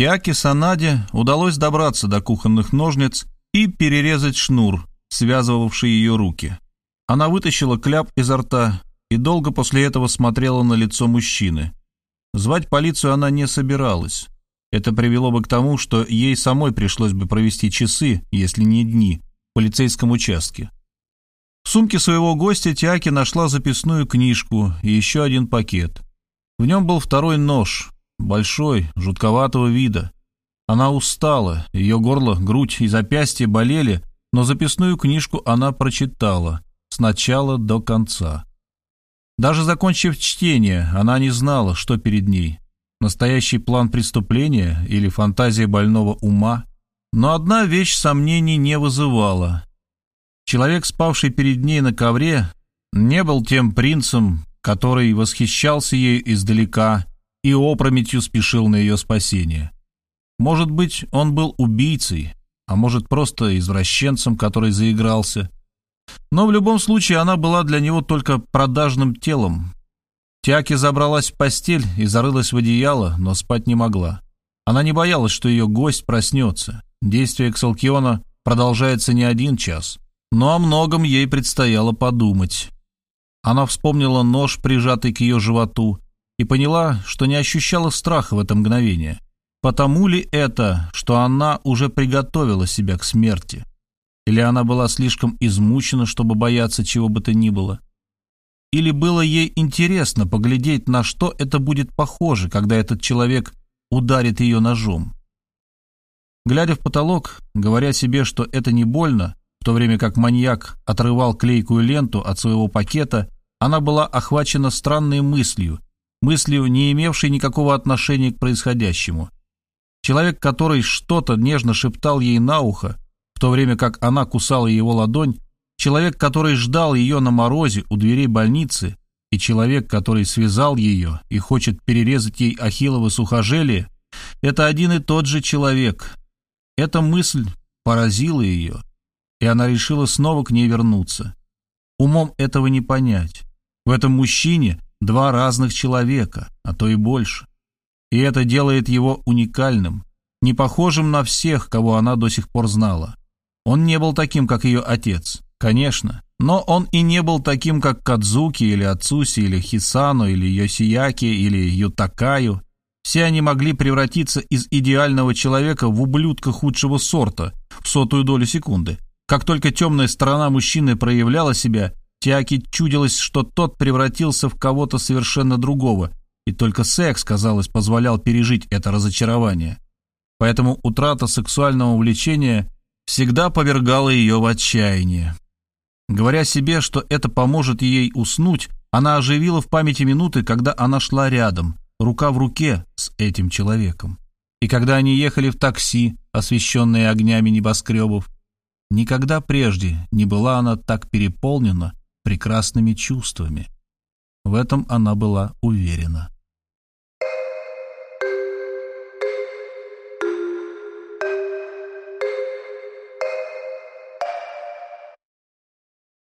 Тиаке Санаде удалось добраться до кухонных ножниц и перерезать шнур, связывавший ее руки. Она вытащила кляп изо рта и долго после этого смотрела на лицо мужчины. Звать полицию она не собиралась. Это привело бы к тому, что ей самой пришлось бы провести часы, если не дни, в полицейском участке. В сумке своего гостя Тиаки нашла записную книжку и еще один пакет. В нем был второй нож, большой, жутковатого вида. Она устала, ее горло, грудь и запястье болели, но записную книжку она прочитала с начала до конца. Даже закончив чтение, она не знала, что перед ней – настоящий план преступления или фантазия больного ума. Но одна вещь сомнений не вызывала. Человек, спавший перед ней на ковре, не был тем принцем, который восхищался ею издалека и опрометью спешил на ее спасение. Может быть, он был убийцей, а может, просто извращенцем, который заигрался. Но в любом случае она была для него только продажным телом. Тяки забралась в постель и зарылась в одеяло, но спать не могла. Она не боялась, что ее гость проснется. Действие Ксалкиона продолжается не один час, но о многом ей предстояло подумать. Она вспомнила нож, прижатый к ее животу, и поняла, что не ощущала страха в это мгновение. Потому ли это, что она уже приготовила себя к смерти? Или она была слишком измучена, чтобы бояться чего бы то ни было? Или было ей интересно поглядеть, на что это будет похоже, когда этот человек ударит ее ножом? Глядя в потолок, говоря себе, что это не больно, в то время как маньяк отрывал клейкую ленту от своего пакета, она была охвачена странной мыслью, мыслью, не имевшей никакого отношения к происходящему. Человек, который что-то нежно шептал ей на ухо, в то время как она кусала его ладонь, человек, который ждал ее на морозе у дверей больницы, и человек, который связал ее и хочет перерезать ей ахиллово сухожилие, это один и тот же человек. Эта мысль поразила ее, и она решила снова к ней вернуться. Умом этого не понять. В этом мужчине два разных человека, а то и больше. И это делает его уникальным, не похожим на всех, кого она до сих пор знала. Он не был таким, как ее отец, конечно, но он и не был таким, как Кадзуки или Ацуси или Хисану или Йосияки или Ютакаю. Все они могли превратиться из идеального человека в ублюдка худшего сорта в сотую долю секунды. Как только темная сторона мужчины проявляла себя, Тиаки чудилось, что тот превратился в кого-то совершенно другого, и только секс, казалось, позволял пережить это разочарование. Поэтому утрата сексуального влечения всегда повергала ее в отчаяние. Говоря себе, что это поможет ей уснуть, она оживила в памяти минуты, когда она шла рядом, рука в руке с этим человеком. И когда они ехали в такси, освещенные огнями небоскребов, Никогда прежде не была она так переполнена прекрасными чувствами. В этом она была уверена.